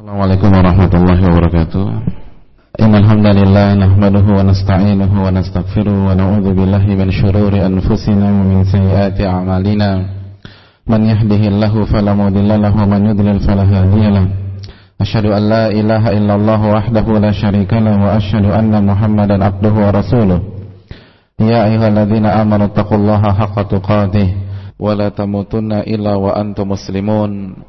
Assalamualaikum warahmatullahi wabarakatuh. Innal hamdalillah nahmaduhu wa nasta'inuhu wa nastaghfiruh wa na'udzu billahi min shururi anfusina wa min sayyiati a'malina. Man yahdihillahu fala mudilla lahu wa man yudlil fala hadiya lahu. Asyhadu an la ilaha illallah wahdahu la syarika lahu wa asyhadu anna Muhammadan abduhu wa rasuluh. Ya ayyuhalladzina amanu taqullaha haqqa tuqatih wa la tamutunna illa wa antum muslimun.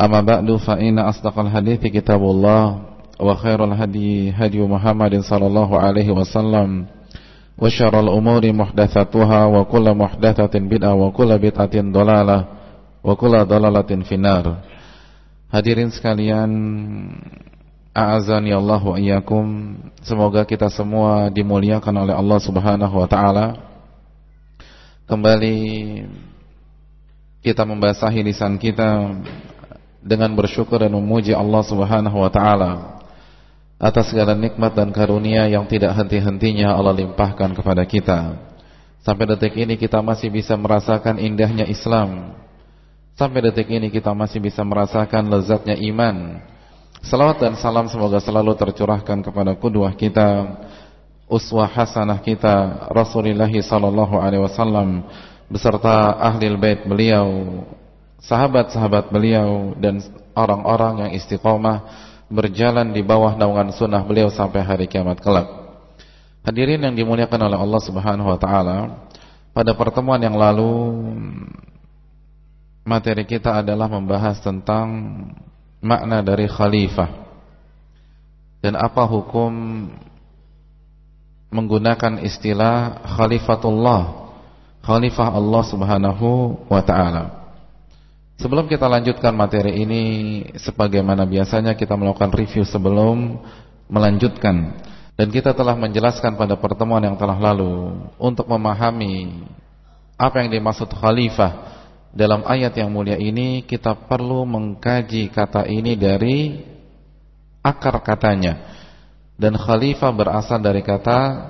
أما بعد فإن أصدق الحديث كتاب الله وخير الهدي هدي محمد صلى الله عليه وسلم وشر الأمور محدثاتها وكل محدثة بدعة وكل بدعة ضلالة وكل ضلالة في النار Hadirin sekalian A'azani Allah wa iyyakum Semoga kita semua dimuliakan oleh Allah subhanahu wa ta'ala Kembali Kita membasahi lisan kita dengan bersyukur dan memuji Allah Subhanahu wa taala atas segala nikmat dan karunia yang tidak henti-hentinya Allah limpahkan kepada kita. Sampai detik ini kita masih bisa merasakan indahnya Islam. Sampai detik ini kita masih bisa merasakan lezatnya iman. Salawat dan salam semoga selalu tercurahkan kepada kudwah kita, uswah hasanah kita Rasulullah sallallahu alaihi wasallam beserta ahli bait beliau sahabat-sahabat beliau dan orang-orang yang istiqomah berjalan di bawah naungan sunnah beliau sampai hari kiamat kelak. Hadirin yang dimuliakan oleh Allah Subhanahu wa taala, pada pertemuan yang lalu materi kita adalah membahas tentang makna dari khalifah dan apa hukum menggunakan istilah khalifatullah, khalifah Allah Subhanahu wa taala. Sebelum kita lanjutkan materi ini Sebagaimana biasanya kita melakukan review sebelum melanjutkan. Dan kita telah menjelaskan pada pertemuan yang telah lalu Untuk memahami Apa yang dimaksud khalifah. Dalam ayat yang mulia ini Kita perlu mengkaji kata ini dari Akar katanya. Dan khalifah berasal dari kata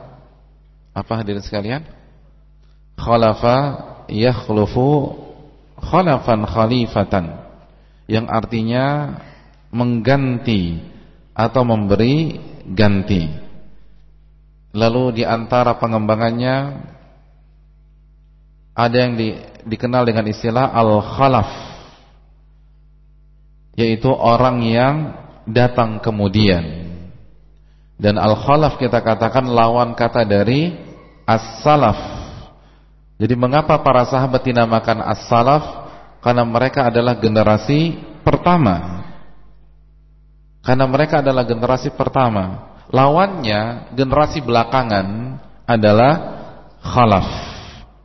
Apa hadirin sekalian? Khalafa yakhlufu khalafan khalifatan yang artinya mengganti atau memberi ganti. Lalu di antara pengembangannya ada yang di, dikenal dengan istilah al-khalaf yaitu orang yang datang kemudian. Dan al-khalaf kita katakan lawan kata dari as-salaf jadi mengapa para sahabat dinamakan as-salaf? Karena mereka adalah generasi pertama. Karena mereka adalah generasi pertama. Lawannya generasi belakangan adalah khalaf.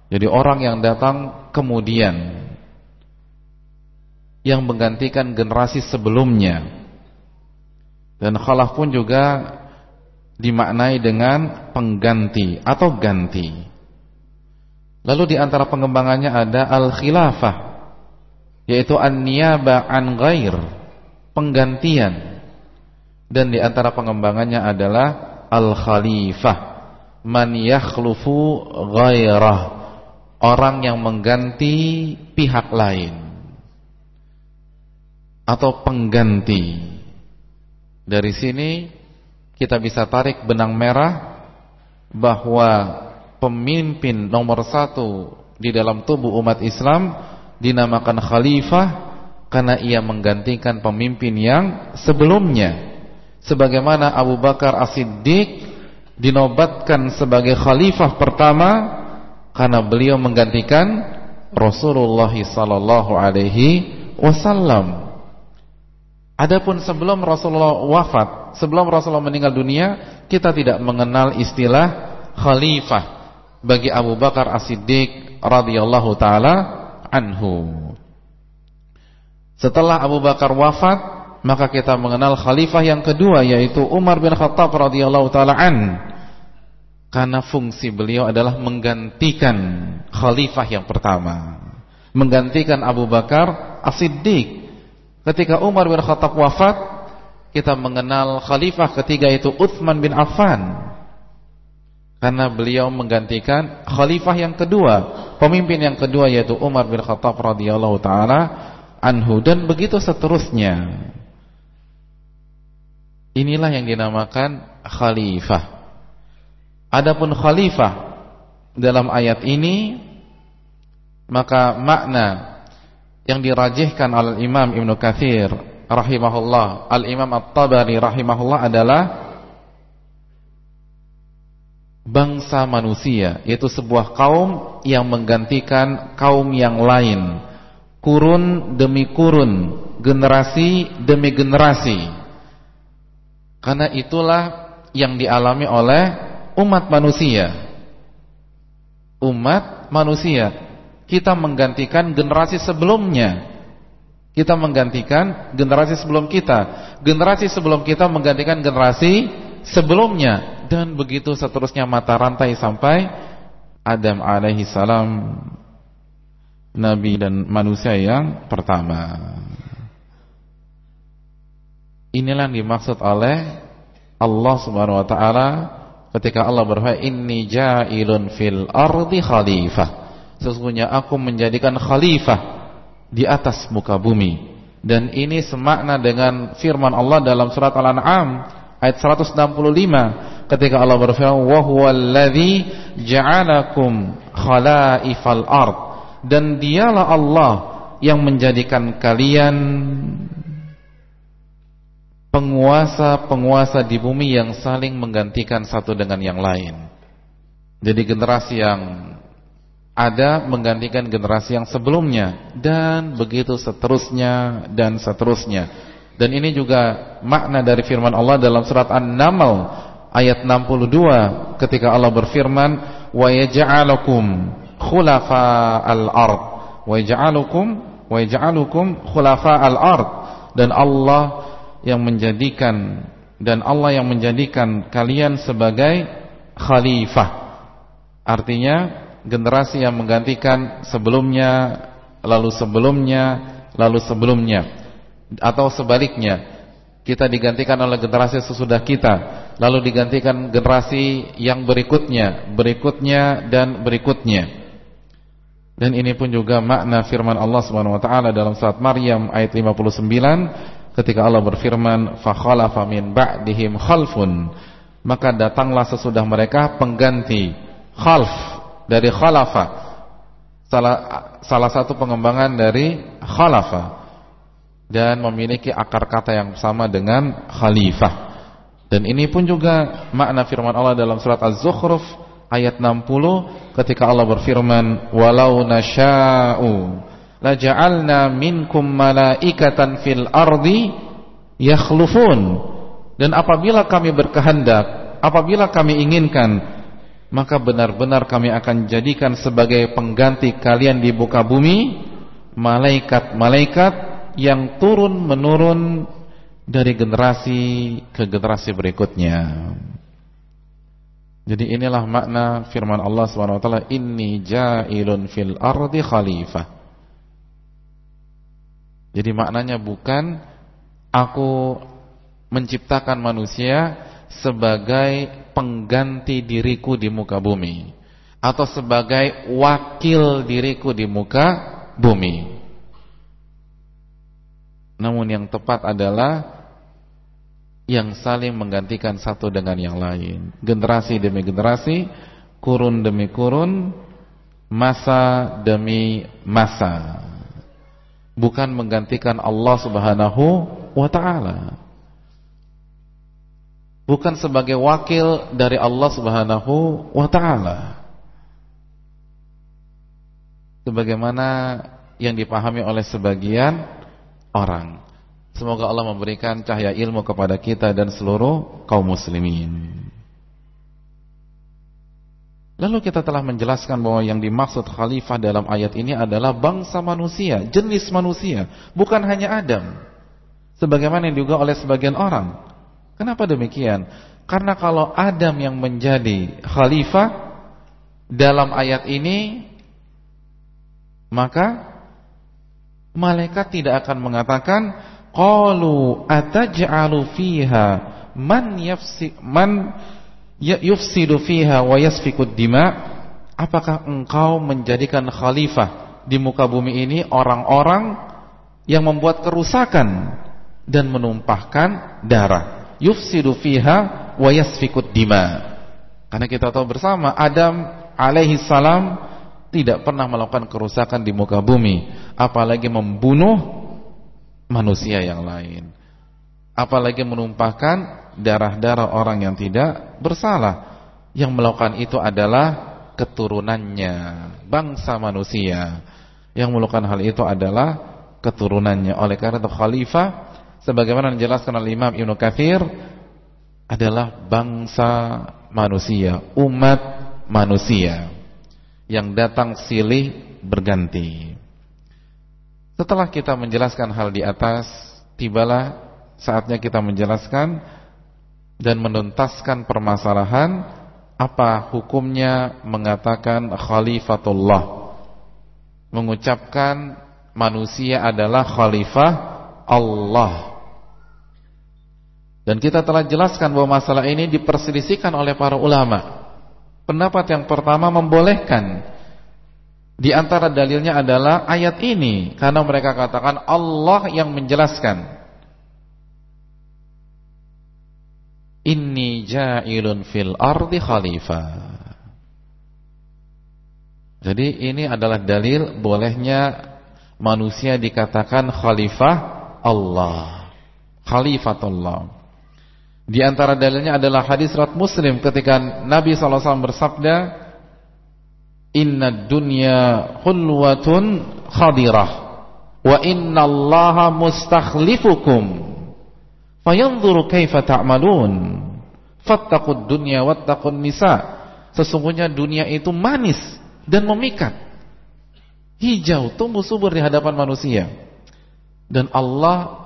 Jadi orang yang datang kemudian yang menggantikan generasi sebelumnya. Dan khalaf pun juga dimaknai dengan pengganti atau ganti. Lalu di antara pengembangannya ada al-khilafah yaitu an-niyaba an ghair, penggantian. Dan di antara pengembangannya adalah al-khalifah, man yakhlufu ghairah, orang yang mengganti pihak lain atau pengganti. Dari sini kita bisa tarik benang merah bahwa pemimpin nomor satu di dalam tubuh umat Islam dinamakan khalifah karena ia menggantikan pemimpin yang sebelumnya. Sebagaimana Abu Bakar As-Siddiq dinobatkan sebagai khalifah pertama karena beliau menggantikan Rasulullah sallallahu alaihi wasallam. Adapun sebelum Rasulullah wafat, sebelum Rasulullah meninggal dunia, kita tidak mengenal istilah khalifah bagi Abu Bakar As-Siddiq radhiyallahu taala anhu. Setelah Abu Bakar wafat, maka kita mengenal khalifah yang kedua yaitu Umar bin Khattab radhiyallahu taala an. Karena fungsi beliau adalah menggantikan khalifah yang pertama. Menggantikan Abu Bakar As-Siddiq. Ketika Umar bin Khattab wafat, kita mengenal khalifah ketiga itu Uthman bin Affan. Karena beliau menggantikan khalifah yang kedua, pemimpin yang kedua yaitu Umar bin Khattab radhiyallahu taala anhu dan begitu seterusnya. Inilah yang dinamakan khalifah. Adapun khalifah dalam ayat ini maka makna yang dirajihkan oleh Imam Ibn Kathir rahimahullah, Al-Imam At-Tabari rahimahullah adalah bangsa manusia, yaitu sebuah kaum yang menggantikan kaum yang lain, kurun demi kurun, generasi demi generasi. Karena itulah yang dialami oleh umat manusia. Umat manusia. Kita menggantikan generasi sebelumnya. Kita menggantikan generasi sebelum kita. Generasi sebelum kita menggantikan generasi sebelumnya dan begitu seterusnya mata rantai sampai Adam alaihi salam nabi dan manusia yang pertama. Inilah yang dimaksud oleh Allah Subhanahu wa taala ketika Allah berfirman inni ja'ilun fil ardi khalifah. Sesungguhnya aku menjadikan khalifah di atas muka bumi. Dan ini semakna dengan firman Allah dalam surat Al-An'am ayat 165 ketika Allah berfirman wa huwallazi ja'alakum khalaifal ard dan dialah Allah yang menjadikan kalian penguasa-penguasa di bumi yang saling menggantikan satu dengan yang lain. Jadi generasi yang ada menggantikan generasi yang sebelumnya dan begitu seterusnya dan seterusnya. Dan ini juga makna dari firman Allah dalam surat An-Naml ayat 62 ketika Allah berfirman wa yaj'alukum khulafa'al ard wa yaj'alukum wa yaj'alukum khulafa'al ard dan Allah yang menjadikan dan Allah yang menjadikan kalian sebagai khalifah. Artinya generasi yang menggantikan sebelumnya, lalu sebelumnya, lalu sebelumnya atau sebaliknya. Kita digantikan oleh generasi sesudah kita, lalu digantikan generasi yang berikutnya, berikutnya dan berikutnya. Dan ini pun juga makna firman Allah Subhanahu dalam surat Maryam ayat 59 ketika Allah berfirman fa khalafa min ba'dihim khalfun maka datanglah sesudah mereka pengganti khalf dari khalafa salah salah satu pengembangan dari khalafa dan memiliki akar kata yang sama dengan khalifah. Dan ini pun juga makna firman Allah dalam surat Az-Zukhruf ayat 60 ketika Allah berfirman walau nasya'u la ja'alna minkum malaikatan fil ardi yakhlufun. Dan apabila kami berkehendak apabila kami inginkan maka benar-benar kami akan jadikan sebagai pengganti kalian di muka bumi malaikat-malaikat yang turun menurun dari generasi ke generasi berikutnya. Jadi inilah makna firman Allah Subhanahu wa taala inni ja'ilun fil ardi khalifah. Jadi maknanya bukan aku menciptakan manusia sebagai pengganti diriku di muka bumi atau sebagai wakil diriku di muka bumi. Namun yang tepat adalah yang saling menggantikan satu dengan yang lain. Generasi demi generasi, kurun demi kurun, masa demi masa bukan menggantikan Allah Subhanahu wa taala. Bukan sebagai wakil dari Allah Subhanahu wa taala. Sebagaimana yang dipahami oleh sebagian orang. Semoga Allah memberikan cahaya ilmu kepada kita dan seluruh kaum muslimin. Lalu kita telah menjelaskan bahwa yang dimaksud khalifah dalam ayat ini adalah bangsa manusia, jenis manusia, bukan hanya Adam. sebagaimana yang juga oleh sebagian orang. Kenapa demikian? Karena kalau Adam yang menjadi khalifah dalam ayat ini maka malaikat tidak akan mengatakan qalu ataj'alu fiha man yafsi man ya-, yufsidu fiha wa yasfikud dima? Apakah engkau menjadikan khalifah di muka bumi ini orang-orang yang membuat kerusakan dan menumpahkan darah? Yufsidu fiha wa yasfikud dima. Karena kita tahu bersama Adam alaihi salam tidak pernah melakukan kerusakan di muka bumi apalagi membunuh manusia yang lain. Apalagi menumpahkan darah-darah orang yang tidak bersalah. Yang melakukan itu adalah keturunannya bangsa manusia. Yang melakukan hal itu adalah keturunannya. Oleh karena itu khalifah sebagaimana dijelaskan oleh Imam Ibnu Katsir adalah bangsa manusia umat manusia yang datang silih berganti setelah kita menjelaskan hal di atas tibalah saatnya kita menjelaskan dan menuntaskan permasalahan apa hukumnya mengatakan khalifatullah? Mengucapkan manusia adalah khalifah Allah. Dan kita telah jelaskan bahwa masalah ini diperselisihkan oleh para ulama. Pendapat yang pertama membolehkan di antara dalilnya adalah ayat ini karena mereka katakan Allah yang menjelaskan Inni ja'ilun fil ardi khalifah. Jadi ini adalah dalil bolehnya manusia dikatakan khalifah Allah. Khalifatullah. Di antara dalilnya adalah hadis riwayat Muslim ketika Nabi SAW bersabda, "Inna dunya hulwatun khadirah wa inna Allaha mustakhlifukum." Fayanzuru kaifa ta'malun. Fattaqud dunya wattaqun nisa. Sesungguhnya dunia itu manis dan memikat. Hijau, tumbuh subur di hadapan manusia. Dan Allah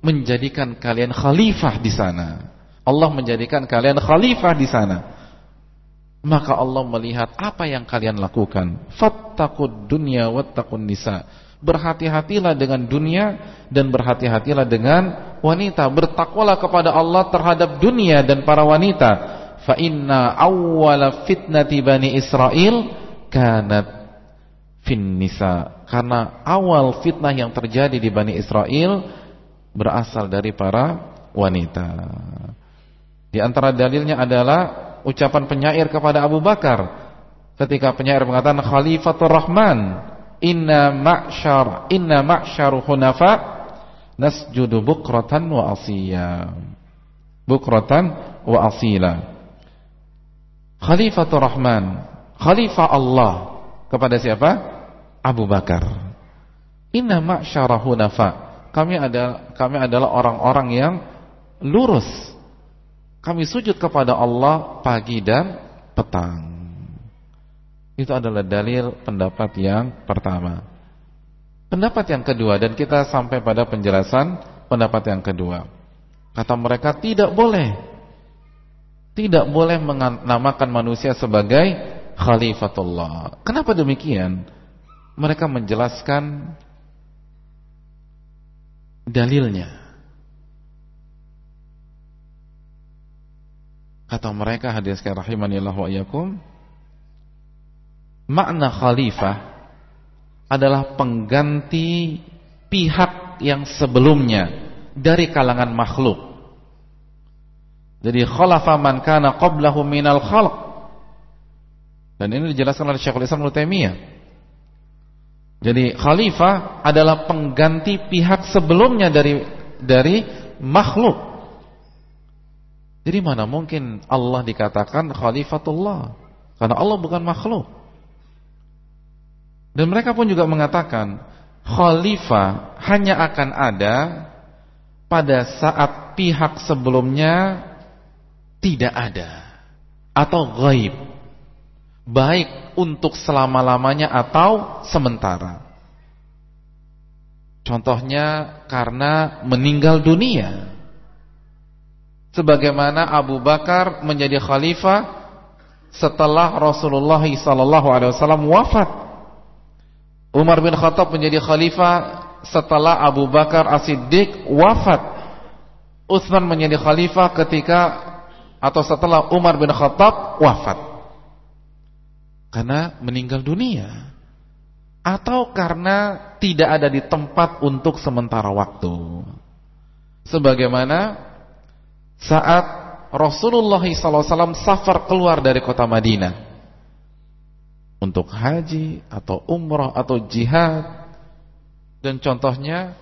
menjadikan kalian khalifah di sana. Allah menjadikan kalian khalifah di sana. Maka Allah melihat apa yang kalian lakukan. Fattaqud dunya wattaqun nisa. Berhati-hatilah dengan dunia dan berhati-hatilah dengan wanita. Bertakwalah kepada Allah terhadap dunia dan para wanita. Fa inna awwala fitnati bani Israel kanat fin nisa. Karena awal fitnah yang terjadi di Bani Israel berasal dari para wanita. Di antara dalilnya adalah ucapan penyair kepada Abu Bakar ketika penyair mengatakan Khalifatul Rahman inna ma'syar inna ma'syaru hunafa nasjudu bukratan wa asiyya bukratan wa asila. Khalifatul Rahman Khalifah Allah kepada siapa? Abu Bakar. Inna ma'syara hunafa kami adalah kami adalah orang-orang yang lurus kami sujud kepada Allah pagi dan petang itu adalah dalil pendapat yang pertama. Pendapat yang kedua dan kita sampai pada penjelasan pendapat yang kedua. Kata mereka tidak boleh. Tidak boleh menamakan manusia sebagai khalifatullah. Kenapa demikian? Mereka menjelaskan dalilnya. Kata mereka hadis rahimanillah wa iyyakum makna khalifah adalah pengganti pihak yang sebelumnya dari kalangan makhluk. Jadi khalafa man kana qablahu minal khalq. Dan ini dijelaskan oleh Syekhul Islam Taimiyah. Jadi khalifah adalah pengganti pihak sebelumnya dari dari makhluk. Jadi mana mungkin Allah dikatakan khalifatullah? Karena Allah bukan makhluk. Dan mereka pun juga mengatakan khalifah hanya akan ada pada saat pihak sebelumnya tidak ada atau gaib. Baik untuk selama-lamanya atau sementara. Contohnya karena meninggal dunia. Sebagaimana Abu Bakar menjadi khalifah setelah Rasulullah SAW wafat. Umar bin Khattab menjadi khalifah setelah Abu Bakar As-Siddiq wafat. Utsman menjadi khalifah ketika atau setelah Umar bin Khattab wafat. Karena meninggal dunia atau karena tidak ada di tempat untuk sementara waktu. Sebagaimana saat Rasulullah SAW safar keluar dari kota Madinah. Untuk haji atau umrah atau jihad. Dan contohnya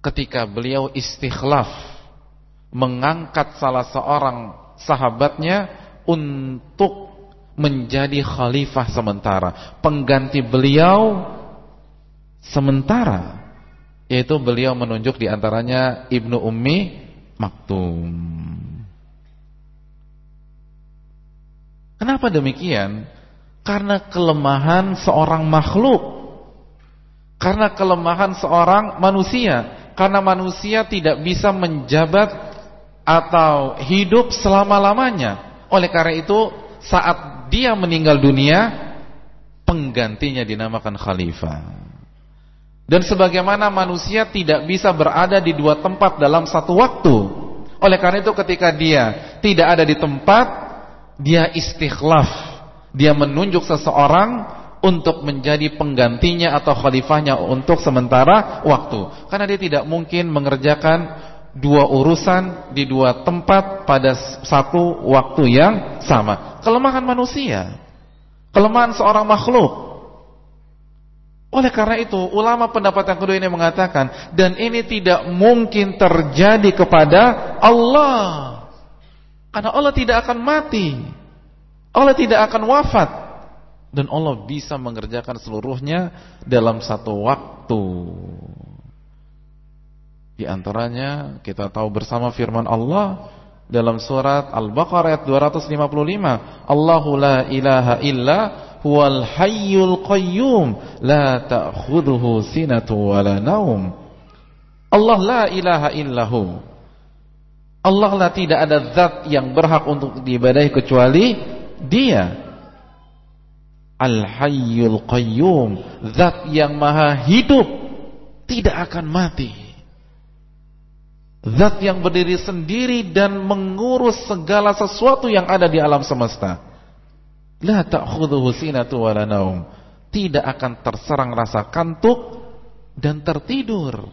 ketika beliau istikhlaf mengangkat salah seorang sahabatnya untuk menjadi khalifah sementara, pengganti beliau sementara, yaitu beliau menunjuk di antaranya Ibnu Ummi Maktum. Kenapa demikian? Karena kelemahan seorang makhluk. Karena kelemahan seorang manusia. Karena manusia tidak bisa menjabat atau hidup selama-lamanya. Oleh karena itu, saat dia meninggal dunia, penggantinya dinamakan khalifah. Dan sebagaimana manusia tidak bisa berada di dua tempat dalam satu waktu. Oleh karena itu ketika dia tidak ada di tempat, dia istikhlaf. Dia menunjuk seseorang untuk menjadi penggantinya atau khalifahnya untuk sementara waktu. Karena dia tidak mungkin mengerjakan dua urusan di dua tempat pada satu waktu yang sama kelemahan manusia, kelemahan seorang makhluk. Oleh karena itu, ulama pendapat yang kedua ini mengatakan, dan ini tidak mungkin terjadi kepada Allah. Karena Allah tidak akan mati. Allah tidak akan wafat. Dan Allah bisa mengerjakan seluruhnya dalam satu waktu. Di antaranya kita tahu bersama firman Allah dalam surat Al-Baqarah ayat 255 Allahu la ilaha illa huwal hayyul qayyum la ta'khudhuhu sinatu wala naum Allah la ilaha illahu Allah lah tidak ada zat yang berhak untuk diibadahi kecuali dia. Al-Hayyul Qayyum Zat yang maha hidup Tidak akan mati Zat yang berdiri sendiri dan mengurus segala sesuatu yang ada di alam semesta. La ta'khudhuhu sinatu wala naum. Tidak akan terserang rasa kantuk dan tertidur.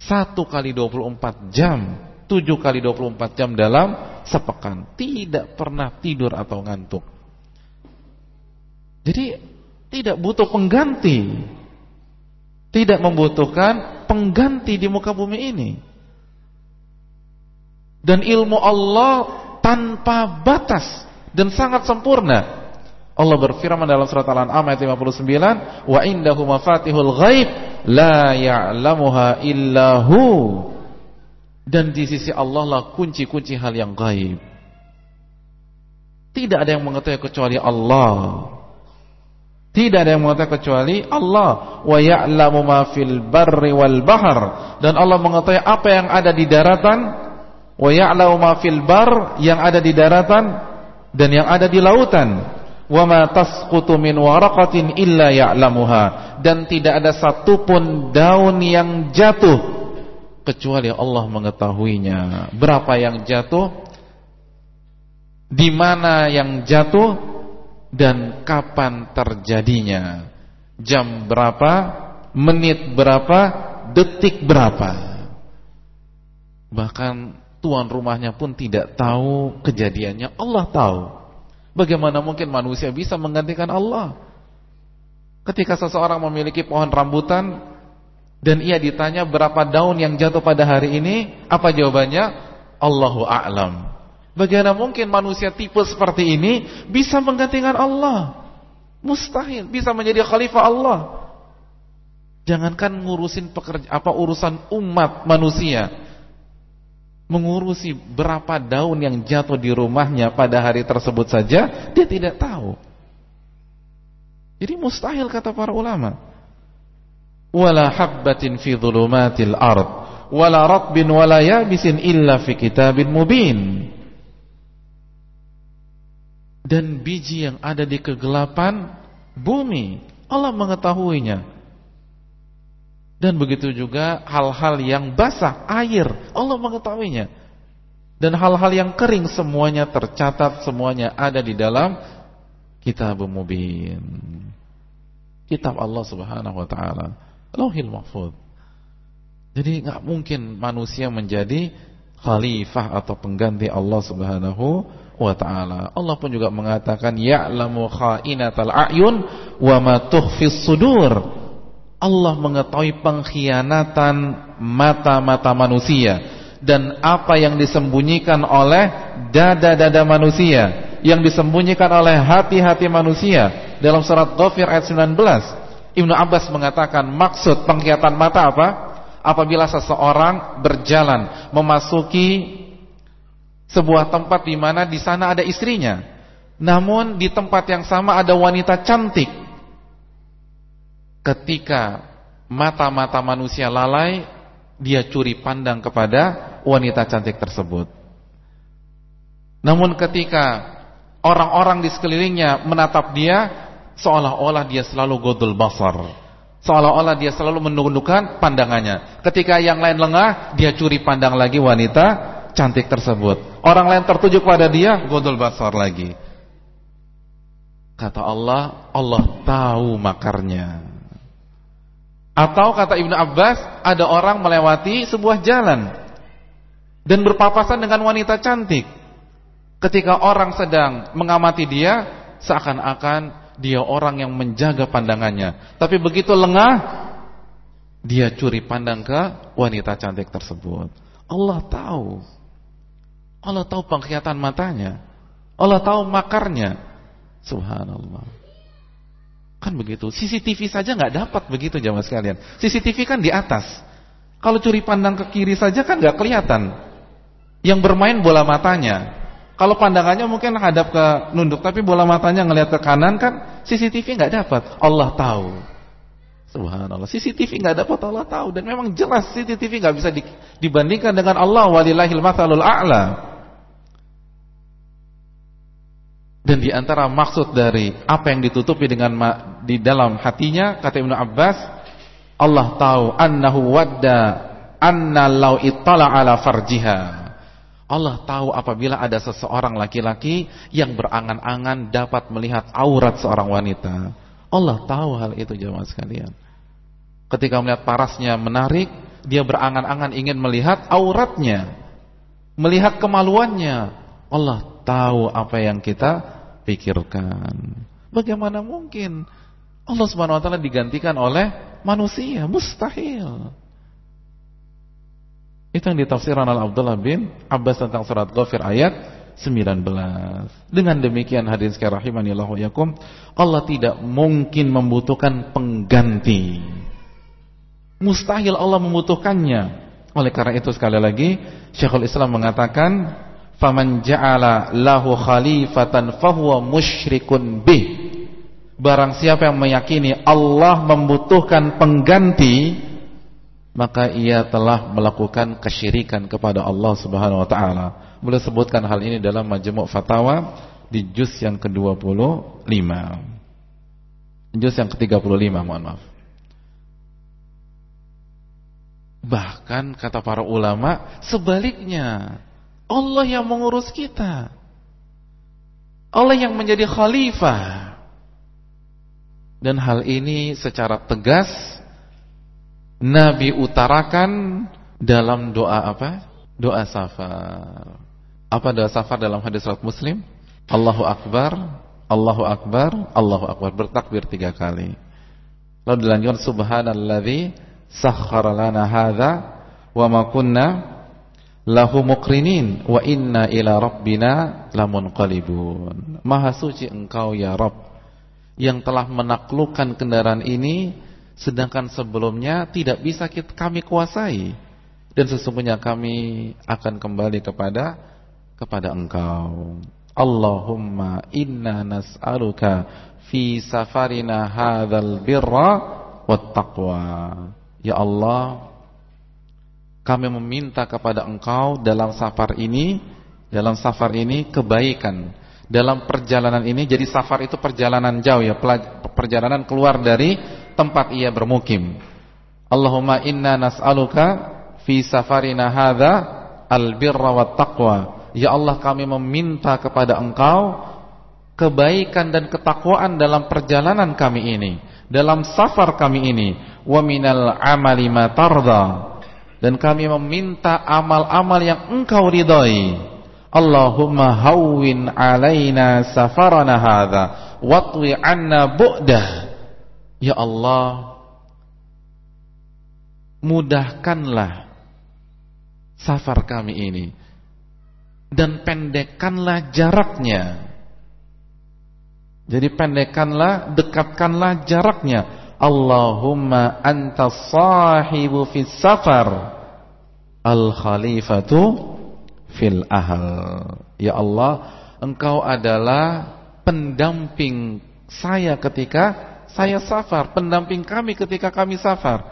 Satu kali 24 jam, tujuh kali 24 jam dalam sepekan. Tidak pernah tidur atau ngantuk. Jadi tidak butuh pengganti. Tidak membutuhkan pengganti di muka bumi ini. Dan ilmu Allah tanpa batas dan sangat sempurna. Allah berfirman dalam surat Al-An'am ayat 59, "Wa indahu mafatihul ghaib la ya'lamuha illahu." Dan di sisi Allah lah kunci-kunci hal yang gaib. Tidak ada yang mengetahui kecuali Allah. Tidak ada yang mengetahui kecuali Allah. Wa ya'lamu ma fil barri wal bahr. Dan Allah mengetahui apa yang ada di daratan. Wa ya'lamu ma fil bar yang ada di daratan dan yang ada di lautan. Wa ma tasqutu min waraqatin illa ya'lamuha. Dan tidak ada satupun daun yang jatuh kecuali Allah mengetahuinya. Berapa yang jatuh? Di mana yang jatuh? Dan kapan terjadinya? Jam berapa? Menit berapa? Detik berapa? Bahkan tuan rumahnya pun tidak tahu kejadiannya. Allah tahu. Bagaimana mungkin manusia bisa menggantikan Allah? Ketika seseorang memiliki pohon rambutan dan ia ditanya berapa daun yang jatuh pada hari ini apa jawabannya? Allahu a'lam Bagaimana mungkin manusia tipe seperti ini bisa menggantikan Allah? Mustahil bisa menjadi khalifah Allah. Jangankan ngurusin pekerja apa urusan umat manusia. Mengurusi berapa daun yang jatuh di rumahnya pada hari tersebut saja dia tidak tahu. Jadi mustahil kata para ulama. wala habbatin fi dhulumatil ard wala ratbin wala yabisin illa fi kitabin mubin dan biji yang ada di kegelapan bumi Allah mengetahuinya. Dan begitu juga hal-hal yang basah air Allah mengetahuinya. Dan hal-hal yang kering semuanya tercatat semuanya ada di dalam kitab mubin. Kitab Allah Subhanahu wa taala. Lauhil Mahfuz. Jadi nggak mungkin manusia menjadi khalifah atau pengganti Allah Subhanahu wa taala. Allah pun juga mengatakan ya'lamu kha'inatal a'yun wa ma tukhfis sudur. Allah mengetahui pengkhianatan mata-mata manusia dan apa yang disembunyikan oleh dada-dada manusia, yang disembunyikan oleh hati-hati manusia. Dalam surat Ghafir ayat 19, Ibnu Abbas mengatakan maksud pengkhianatan mata apa? Apabila seseorang berjalan memasuki sebuah tempat di mana di sana ada istrinya. Namun di tempat yang sama ada wanita cantik. Ketika mata-mata manusia lalai, dia curi pandang kepada wanita cantik tersebut. Namun ketika orang-orang di sekelilingnya menatap dia, seolah-olah dia selalu godul basar. Seolah-olah dia selalu menundukkan pandangannya. Ketika yang lain lengah, dia curi pandang lagi wanita cantik tersebut. Orang lain tertuju kepada dia, godol basar lagi. Kata Allah, Allah tahu makarnya. Atau kata Ibnu Abbas, ada orang melewati sebuah jalan dan berpapasan dengan wanita cantik. Ketika orang sedang mengamati dia, seakan-akan dia orang yang menjaga pandangannya. Tapi begitu lengah, dia curi pandang ke wanita cantik tersebut. Allah tahu. Allah tahu penglihatan matanya. Allah tahu makarnya. Subhanallah. Kan begitu. CCTV saja nggak dapat begitu jamaah sekalian. CCTV kan di atas. Kalau curi pandang ke kiri saja kan nggak kelihatan. Yang bermain bola matanya. Kalau pandangannya mungkin hadap ke nunduk, tapi bola matanya ngelihat ke kanan kan CCTV nggak dapat. Allah tahu. Subhanallah. CCTV nggak dapat Allah tahu dan memang jelas CCTV nggak bisa dibandingkan dengan Allah walillahil matsalul a'la. Dan di antara maksud dari apa yang ditutupi dengan di dalam hatinya kata Ibnu Abbas Allah tahu annahu wadda anna law ittala ala farjiha. Allah tahu apabila ada seseorang laki-laki yang berangan-angan dapat melihat aurat seorang wanita Allah tahu hal itu jemaah sekalian. Ketika melihat parasnya menarik, dia berangan-angan ingin melihat auratnya, melihat kemaluannya. Allah tahu apa yang kita pikirkan. Bagaimana mungkin Allah Subhanahu wa taala digantikan oleh manusia? Mustahil. Itu yang ditafsirkan oleh Abdullah bin Abbas tentang surat Ghafir ayat 19. Dengan demikian hadirin sekalian rahimanillah yakum, Allah tidak mungkin membutuhkan pengganti. Mustahil Allah membutuhkannya. Oleh karena itu sekali lagi Syekhul Islam mengatakan, "Faman ja'ala lahu khalifatan fahuwa musyrikun bih." Barang siapa yang meyakini Allah membutuhkan pengganti, maka ia telah melakukan kesyirikan kepada Allah Subhanahu wa taala. Boleh sebutkan hal ini dalam Majmu' Fatawa di juz yang ke-25. Juz yang ke-35, mohon maaf. Bahkan kata para ulama, sebaliknya Allah yang mengurus kita. Allah yang menjadi khalifah. Dan hal ini secara tegas Nabi utarakan dalam doa apa? Doa safar. Apa doa safar dalam hadis surat Muslim? Allahu Akbar, Allahu Akbar, Allahu Akbar bertakbir tiga kali. Lalu dilanjutkan subhanalladzi sakhkhara lana hadza wa ma kunna lahu muqrinin wa inna ila rabbina lamunqalibun. Maha suci Engkau ya Rabb yang telah menaklukkan kendaraan ini sedangkan sebelumnya tidak bisa kami kuasai dan sesungguhnya kami akan kembali kepada kepada Engkau. Allahumma inna nas'aluka fi safarina hadzal birra wat taqwa. Ya Allah, kami meminta kepada Engkau dalam safar ini, dalam safar ini kebaikan. Dalam perjalanan ini, jadi safar itu perjalanan jauh ya, perjalanan keluar dari tempat ia bermukim. Allahumma inna nas'aluka fi safarina hadha albirra wat taqwa. Ya Allah kami meminta kepada Engkau kebaikan dan ketakwaan dalam perjalanan kami ini dalam safar kami ini wa minal amali ma tarda dan kami meminta amal-amal yang engkau ridai Allahumma hawwin alaina safarana hadha watwi anna bu'dah. Ya Allah mudahkanlah safar kami ini dan pendekkanlah jaraknya. Jadi pendekkanlah, dekatkanlah jaraknya. Allahumma anta sahibu fis safar. Al khalifatu fil ahl. Ya Allah, engkau adalah pendamping saya ketika saya safar, pendamping kami ketika kami safar.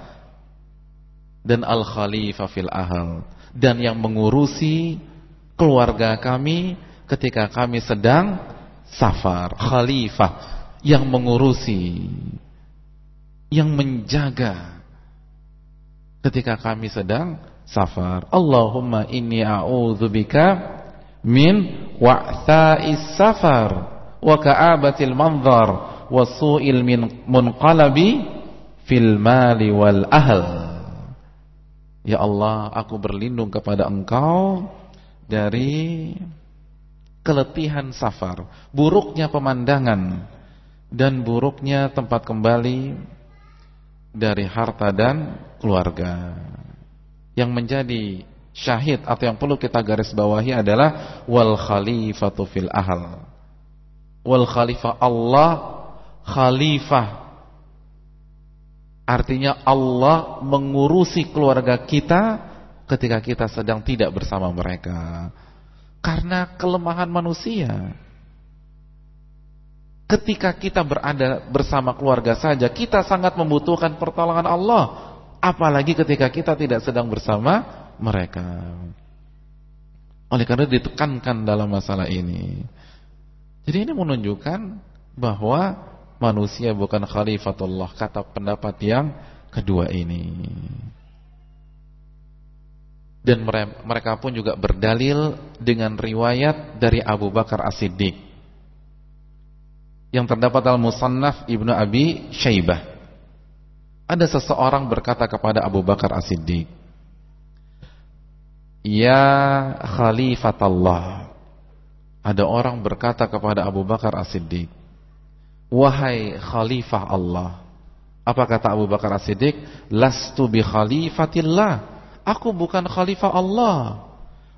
Dan al khalifah fil ahl dan yang mengurusi keluarga kami ketika kami sedang safar, khalifah yang mengurusi, yang menjaga ketika kami sedang safar. Allahumma inni a'udzubika min wa'tha'is safar wa ka'abatil manzar wa su'il min munqalabi fil mali wal ahl. Ya Allah, aku berlindung kepada Engkau dari keletihan safar, buruknya pemandangan dan buruknya tempat kembali dari harta dan keluarga. Yang menjadi syahid atau yang perlu kita garis bawahi adalah wal khalifatu fil ahl. Wal khalifah Allah khalifah Artinya Allah mengurusi keluarga kita ketika kita sedang tidak bersama mereka. Karena kelemahan manusia. Ketika kita berada bersama keluarga saja, kita sangat membutuhkan pertolongan Allah. Apalagi ketika kita tidak sedang bersama mereka. Oleh karena ditekankan dalam masalah ini. Jadi ini menunjukkan bahwa manusia bukan khalifatullah kata pendapat yang kedua ini dan mereka pun juga berdalil dengan riwayat dari Abu Bakar As-Siddiq yang terdapat dalam Musannaf Ibnu Abi Syaibah. Ada seseorang berkata kepada Abu Bakar As-Siddiq, "Ya Khalifatullah." Ada orang berkata kepada Abu Bakar As-Siddiq, "Wahai khalifah Allah." Apa kata Abu Bakar As-Siddiq? "Lastu bi khalifatillah." Aku bukan khalifah Allah.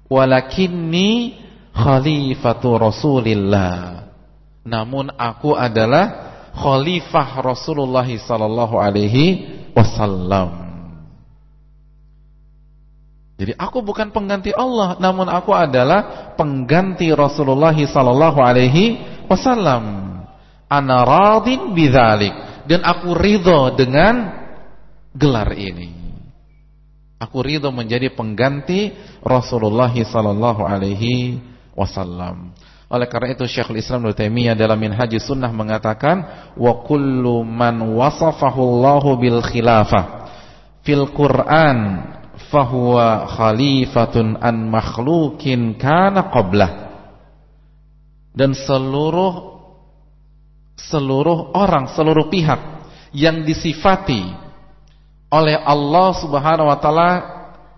Walakinni khalifatu Rasulillah. Namun aku adalah khalifah Rasulullah sallallahu alaihi wasallam. Jadi aku bukan pengganti Allah, namun aku adalah pengganti Rasulullah sallallahu alaihi wasallam. Ana radin bidzalik dan aku ridho dengan gelar ini. Aku ridho menjadi pengganti Rasulullah sallallahu alaihi wasallam. Oleh karena itu Syekhul Islam Ibnu Taimiyah dalam Minhajus Sunnah mengatakan wa kullu man wasafahu Allahu bil khilafah fil Qur'an fahuwa khalifatun an makhlukin kana qablah. Dan seluruh seluruh orang, seluruh pihak yang disifati oleh Allah Subhanahu wa taala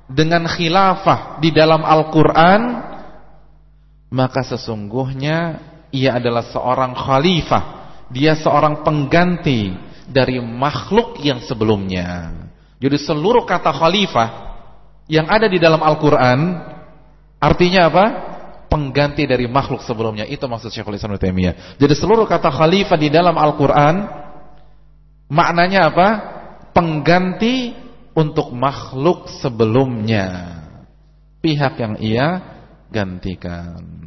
dengan khilafah di dalam Al-Qur'an maka sesungguhnya ia adalah seorang khalifah. Dia seorang pengganti dari makhluk yang sebelumnya. Jadi seluruh kata khalifah yang ada di dalam Al-Qur'an artinya apa? Pengganti dari makhluk sebelumnya. Itu maksud Syekhul Islam Taimiyah. Jadi seluruh kata khalifah di dalam Al-Qur'an maknanya apa? Pengganti untuk makhluk sebelumnya. Pihak yang ia gantikan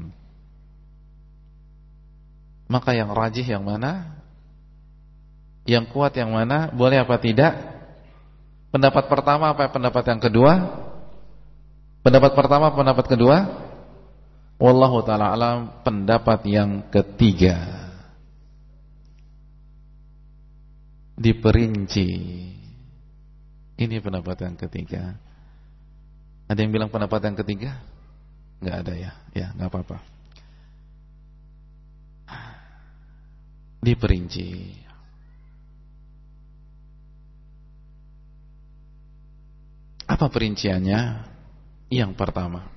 maka yang rajih yang mana Yang kuat yang mana? Boleh apa tidak? Pendapat pertama apa pendapat yang kedua? Pendapat pertama pendapat kedua? Wallahu taala alam pendapat yang ketiga. Diperinci. Ini pendapat yang ketiga. Ada yang bilang pendapat yang ketiga? Enggak ada ya. Ya, enggak apa-apa. Diperinci. Apa perinciannya? Yang pertama.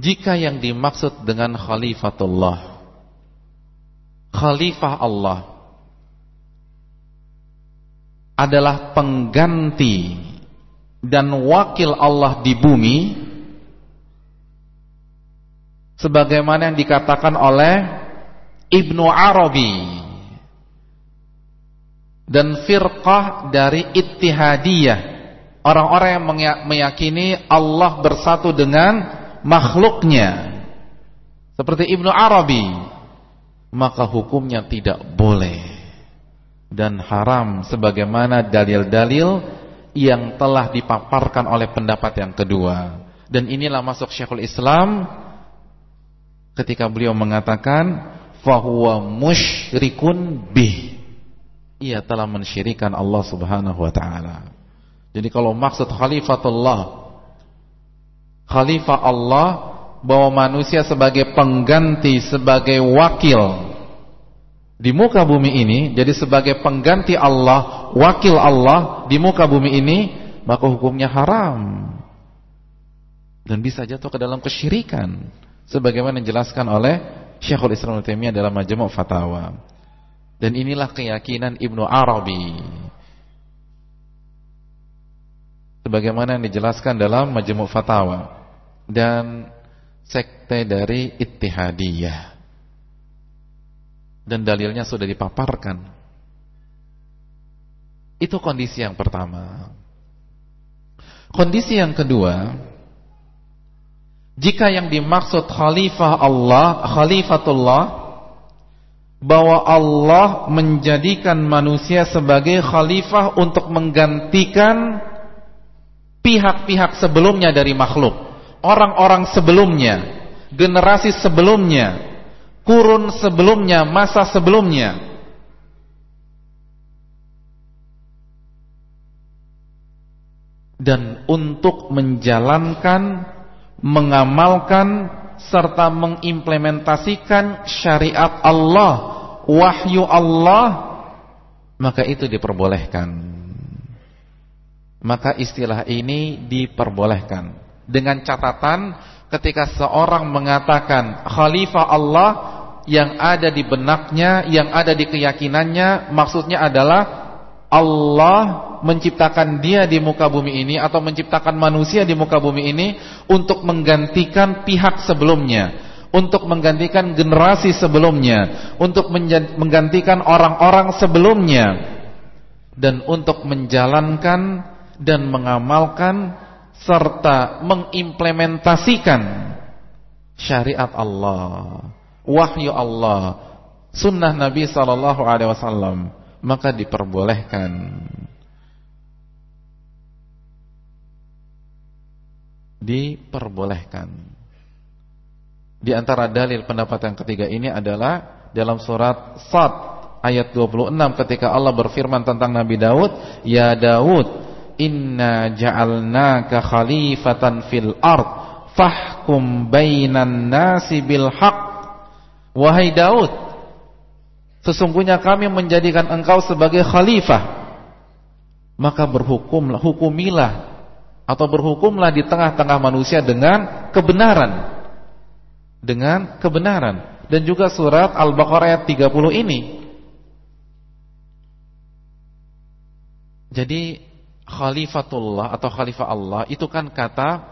Jika yang dimaksud dengan khalifatullah Khalifah Allah adalah pengganti dan wakil Allah di bumi sebagaimana yang dikatakan oleh Ibnu Arabi dan firqah dari Ittihadiyah orang-orang yang meyakini Allah bersatu dengan makhluknya seperti Ibnu Arabi maka hukumnya tidak boleh dan haram sebagaimana dalil-dalil yang telah dipaparkan oleh pendapat yang kedua. Dan inilah masuk Syekhul Islam ketika beliau mengatakan fahuwa musyrikun bih. Ia telah mensyirikan Allah Subhanahu wa taala. Jadi kalau maksud khalifatullah khalifah Allah bahwa manusia sebagai pengganti, sebagai wakil di muka bumi ini jadi sebagai pengganti Allah, wakil Allah di muka bumi ini, maka hukumnya haram. Dan bisa jatuh ke dalam kesyirikan sebagaimana dijelaskan oleh Syekhul Islam Taimiyah dalam Majmu' Fatawa. Dan inilah keyakinan Ibnu Arabi. Sebagaimana yang dijelaskan dalam Majmu' Fatawa dan sekte dari Ittihadiyah dan dalilnya sudah dipaparkan. Itu kondisi yang pertama. Kondisi yang kedua, jika yang dimaksud khalifah Allah, khalifatullah bahwa Allah menjadikan manusia sebagai khalifah untuk menggantikan pihak-pihak sebelumnya dari makhluk, orang-orang sebelumnya, generasi sebelumnya kurun sebelumnya, masa sebelumnya. Dan untuk menjalankan, mengamalkan serta mengimplementasikan syariat Allah, wahyu Allah, maka itu diperbolehkan. Maka istilah ini diperbolehkan dengan catatan ketika seorang mengatakan khalifah Allah yang ada di benaknya, yang ada di keyakinannya, maksudnya adalah Allah menciptakan dia di muka bumi ini atau menciptakan manusia di muka bumi ini untuk menggantikan pihak sebelumnya, untuk menggantikan generasi sebelumnya, untuk menggantikan orang-orang sebelumnya dan untuk menjalankan dan mengamalkan serta mengimplementasikan syariat Allah wahyu Allah, sunnah Nabi sallallahu alaihi wasallam, maka diperbolehkan. Diperbolehkan. Di antara dalil pendapat yang ketiga ini adalah dalam surat Sad ayat 26 ketika Allah berfirman tentang Nabi Daud, "Ya Daud, inna ja'alnaka khalifatan fil ard, fahkum bainan nasi bil haqq." Wahai Daud Sesungguhnya kami menjadikan engkau sebagai khalifah. Maka berhukumlah Hukumilah Atau berhukumlah di tengah-tengah manusia dengan kebenaran. Dengan kebenaran. Dan juga surat Al-Baqarah ayat 30 ini. Jadi Khalifatullah atau Khalifah Allah Itu kan kata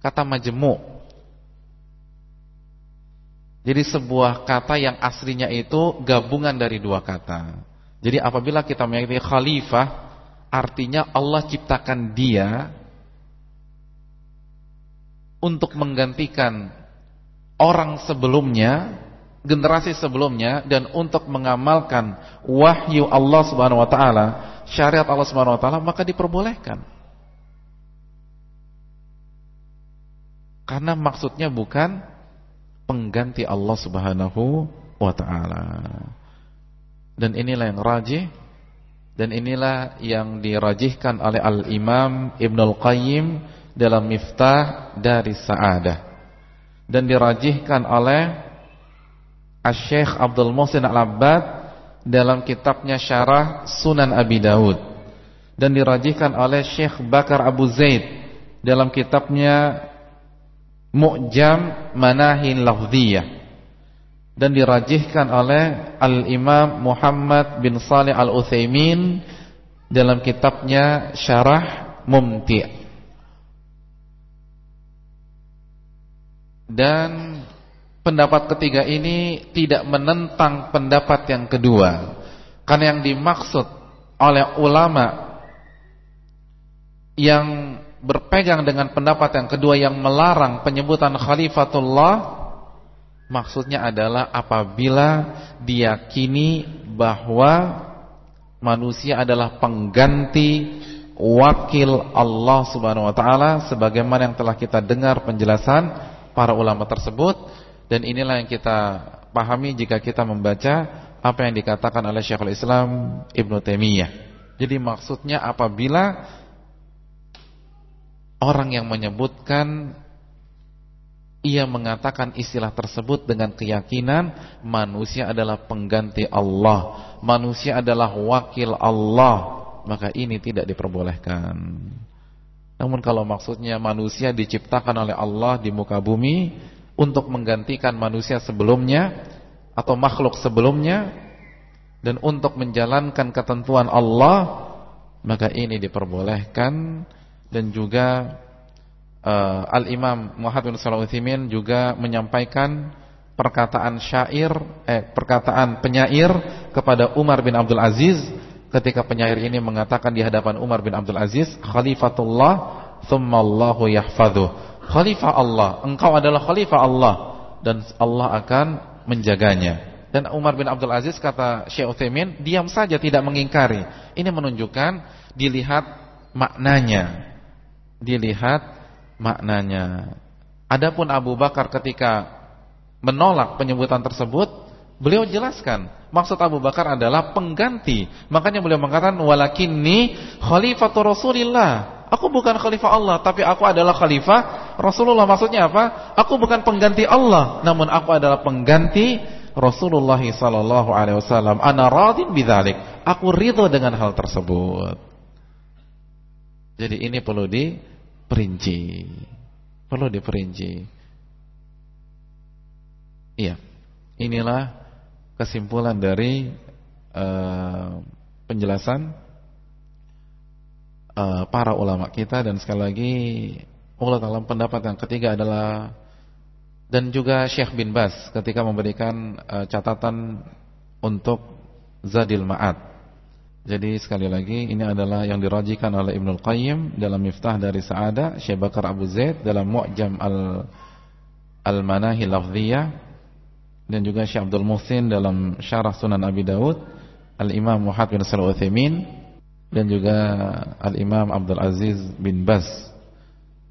Kata majemuk jadi sebuah kata yang aslinya itu gabungan dari dua kata. Jadi apabila kita meyakini khalifah artinya Allah ciptakan dia untuk menggantikan orang sebelumnya generasi sebelumnya dan untuk mengamalkan wahyu Allah Subhanahu wa taala, syariat Allah Subhanahu wa taala maka diperbolehkan. Karena maksudnya bukan pengganti Allah Subhanahu wa taala. Dan inilah yang rajih dan inilah yang dirajihkan oleh Al-Imam Ibnul Qayyim dalam Miftah dari Sa'adah dan dirajihkan oleh Asy-Syaikh Abdul Muhsin Al-Abbad dalam kitabnya Syarah Sunan Abi Daud dan dirajihkan oleh Syekh Bakar Abu Zaid dalam kitabnya Mu'jam Manahin Lafziyah dan dirajihkan oleh Al-Imam Muhammad bin Salih Al-Utsaimin dalam kitabnya Syarah Mumti' dan pendapat ketiga ini tidak menentang pendapat yang kedua. Karena yang dimaksud oleh ulama yang berpegang dengan pendapat yang kedua yang melarang penyebutan khalifatullah maksudnya adalah apabila diyakini bahwa manusia adalah pengganti wakil Allah Subhanahu wa taala sebagaimana yang telah kita dengar penjelasan para ulama tersebut dan inilah yang kita pahami jika kita membaca apa yang dikatakan oleh Syekhul Islam Ibn Taimiyah. Jadi maksudnya apabila orang yang menyebutkan ia mengatakan istilah tersebut dengan keyakinan manusia adalah pengganti Allah, manusia adalah wakil Allah, maka ini tidak diperbolehkan. Namun kalau maksudnya manusia diciptakan oleh Allah di muka bumi untuk menggantikan manusia sebelumnya atau makhluk sebelumnya dan untuk menjalankan ketentuan Allah maka ini diperbolehkan dan juga uh, Al-Imam Muhammad bin Shalih juga menyampaikan perkataan syair eh perkataan penyair kepada Umar bin Abdul Aziz ketika penyair ini mengatakan di hadapan Umar bin Abdul Aziz khalifatullah thumma Allahu yahfadhuh khalifah Allah, engkau adalah khalifah Allah dan Allah akan menjaganya. Dan Umar bin Abdul Aziz kata Syekh Utsaimin diam saja tidak mengingkari. Ini menunjukkan dilihat maknanya. Dilihat maknanya. Adapun Abu Bakar ketika menolak penyebutan tersebut, beliau jelaskan maksud Abu Bakar adalah pengganti. Makanya beliau mengatakan walakinni khalifatu Rasulillah. Aku bukan khalifah Allah, tapi aku adalah khalifah Rasulullah. Maksudnya apa? Aku bukan pengganti Allah, namun aku adalah pengganti Rasulullah sallallahu alaihi wasallam. Ana radin bidzalik. Aku ridho dengan hal tersebut. Jadi ini perlu diperinci. Perlu diperinci. Iya. Inilah kesimpulan dari uh, penjelasan uh, para ulama kita dan sekali lagi Allah dalam pendapat yang ketiga adalah dan juga Syekh bin Bas ketika memberikan uh, catatan untuk Zadil Ma'ad. Jadi sekali lagi ini adalah yang dirajikan oleh Ibnul Qayyim dalam Miftah dari Sa'ada, Syekh Bakar Abu Zaid dalam Mu'jam al Al-Manahi Lafziyah dan juga Syekh Abdul Muhsin dalam Syarah Sunan Abi Daud, Al-Imam Muhammad bin Shalih Utsaimin dan juga Al-Imam Abdul Aziz bin Bas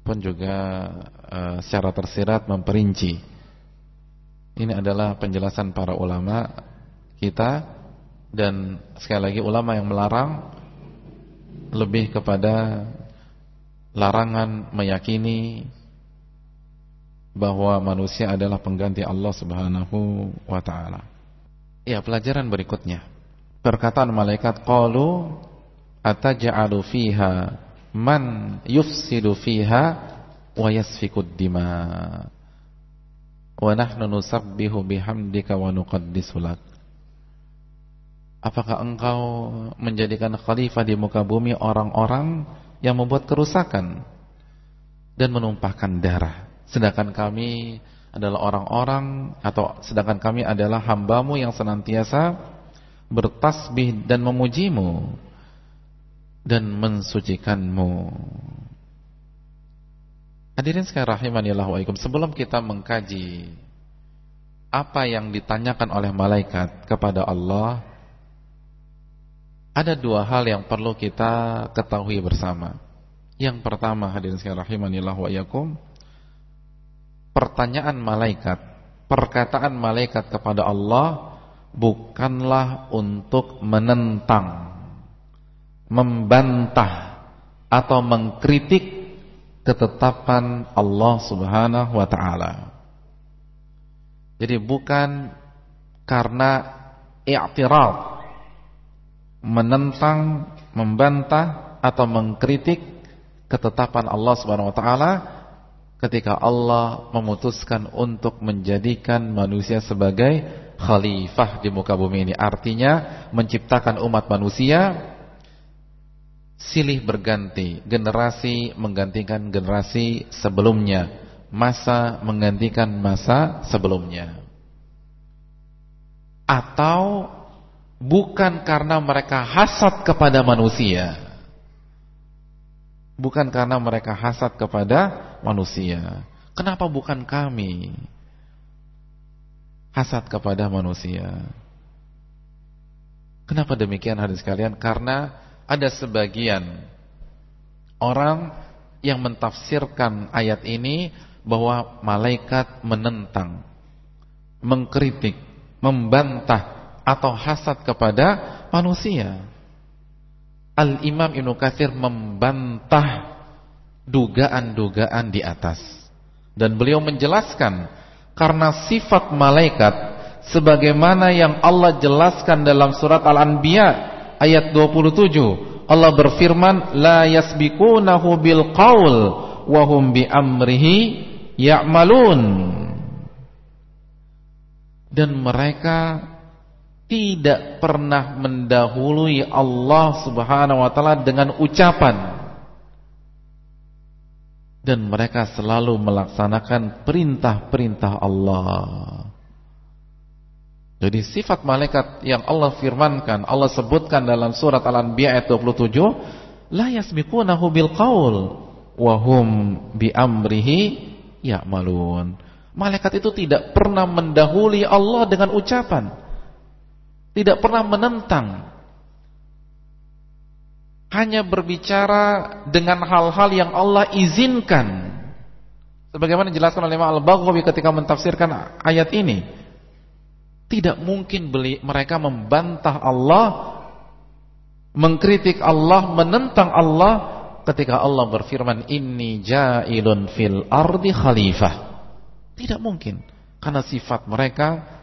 pun juga uh, secara tersirat memperinci. Ini adalah penjelasan para ulama kita dan sekali lagi ulama yang melarang lebih kepada larangan meyakini bahwa manusia adalah pengganti Allah Subhanahu wa taala. Ya, pelajaran berikutnya. Perkataan malaikat qalu ataj'alu fiha man yufsidu fiha wa yasfikud dima wa nahnu nusabbihu bihamdika wa nuqaddisu lak Apakah engkau menjadikan khalifah di muka bumi orang-orang yang membuat kerusakan dan menumpahkan darah sedangkan kami adalah orang-orang atau sedangkan kami adalah hambamu yang senantiasa bertasbih dan memujimu dan mensucikanmu. Hadirin sekalian rahimanillah wa ikum. Sebelum kita mengkaji apa yang ditanyakan oleh malaikat kepada Allah ada dua hal yang perlu kita ketahui bersama. Yang pertama hadirin sekalian rahimanillah wa iyyakum pertanyaan malaikat, perkataan malaikat kepada Allah bukanlah untuk menentang, membantah atau mengkritik ketetapan Allah Subhanahu wa taala. Jadi bukan karena i'tirad menentang, membantah atau mengkritik ketetapan Allah Subhanahu wa taala ketika Allah memutuskan untuk menjadikan manusia sebagai khalifah di muka bumi ini. Artinya menciptakan umat manusia silih berganti, generasi menggantikan generasi sebelumnya masa menggantikan masa sebelumnya atau bukan karena mereka hasad kepada manusia. Bukan karena mereka hasad kepada manusia. Kenapa bukan kami? Hasad kepada manusia. Kenapa demikian hadis kalian karena ada sebagian orang yang mentafsirkan ayat ini bahwa malaikat menentang, mengkritik, membantah atau hasad kepada manusia. Al-Imam Ibnu Katsir membantah dugaan-dugaan di atas. Dan beliau menjelaskan karena sifat malaikat sebagaimana yang Allah jelaskan dalam surat Al-Anbiya ayat 27. Allah berfirman la yasbiqunahu bil qaul wa bi dan mereka tidak pernah mendahului Allah Subhanahu wa taala dengan ucapan dan mereka selalu melaksanakan perintah-perintah Allah. Jadi sifat malaikat yang Allah firmankan, Allah sebutkan dalam surat Al-Anbiya ayat 27, la yasbiqunahu bil qaul wa hum bi amrihi ya'malun. Malaikat itu tidak pernah mendahului Allah dengan ucapan. Tidak pernah menentang. Hanya berbicara dengan hal-hal yang Allah izinkan. Sebagaimana dijelaskan oleh Al-Baghawi ketika mentafsirkan ayat ini. Tidak mungkin beli, mereka membantah Allah, mengkritik Allah, menentang Allah ketika Allah berfirman inni ja'ilun fil ardi khalifah. Tidak mungkin karena sifat mereka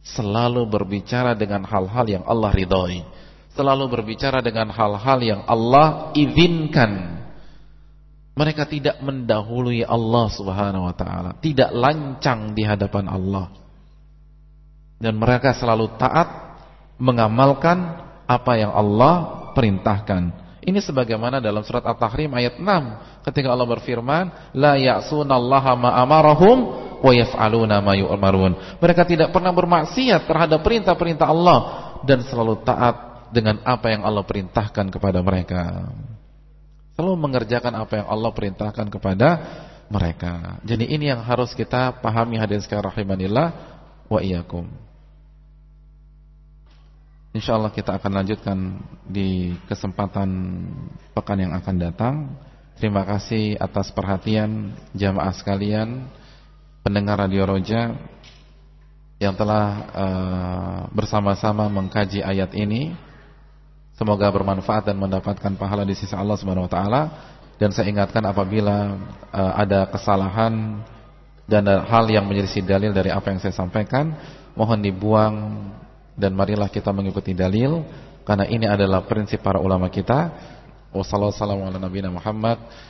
selalu berbicara dengan hal-hal yang Allah ridhoi, selalu berbicara dengan hal-hal yang Allah izinkan. Mereka tidak mendahului Allah Subhanahu wa taala, tidak lancang di hadapan Allah. Dan mereka selalu taat mengamalkan apa yang Allah perintahkan. Ini sebagaimana dalam surat At-Tahrim ayat 6 ketika Allah berfirman, la ya'sunallaha ma amarahum wa yaf'aluna ma. Mereka tidak pernah bermaksiat terhadap perintah-perintah Allah dan selalu taat dengan apa yang Allah perintahkan kepada mereka. Selalu mengerjakan apa yang Allah perintahkan kepada mereka. Jadi ini yang harus kita pahami hadirin sekalian rahimanillah wa iyyakum. Insyaallah kita akan lanjutkan di kesempatan pekan yang akan datang. Terima kasih atas perhatian jamaah sekalian, pendengar Radio Roja yang telah uh, bersama-sama mengkaji ayat ini. Semoga bermanfaat dan mendapatkan pahala di sisi Allah Subhanahu wa taala. Dan saya ingatkan apabila uh, ada kesalahan dan hal yang menjadi dalil dari apa yang saya sampaikan, mohon dibuang dan marilah kita mengikuti dalil karena ini adalah prinsip para ulama kita. Wassalamualaikum warahmatullahi wabarakatuh.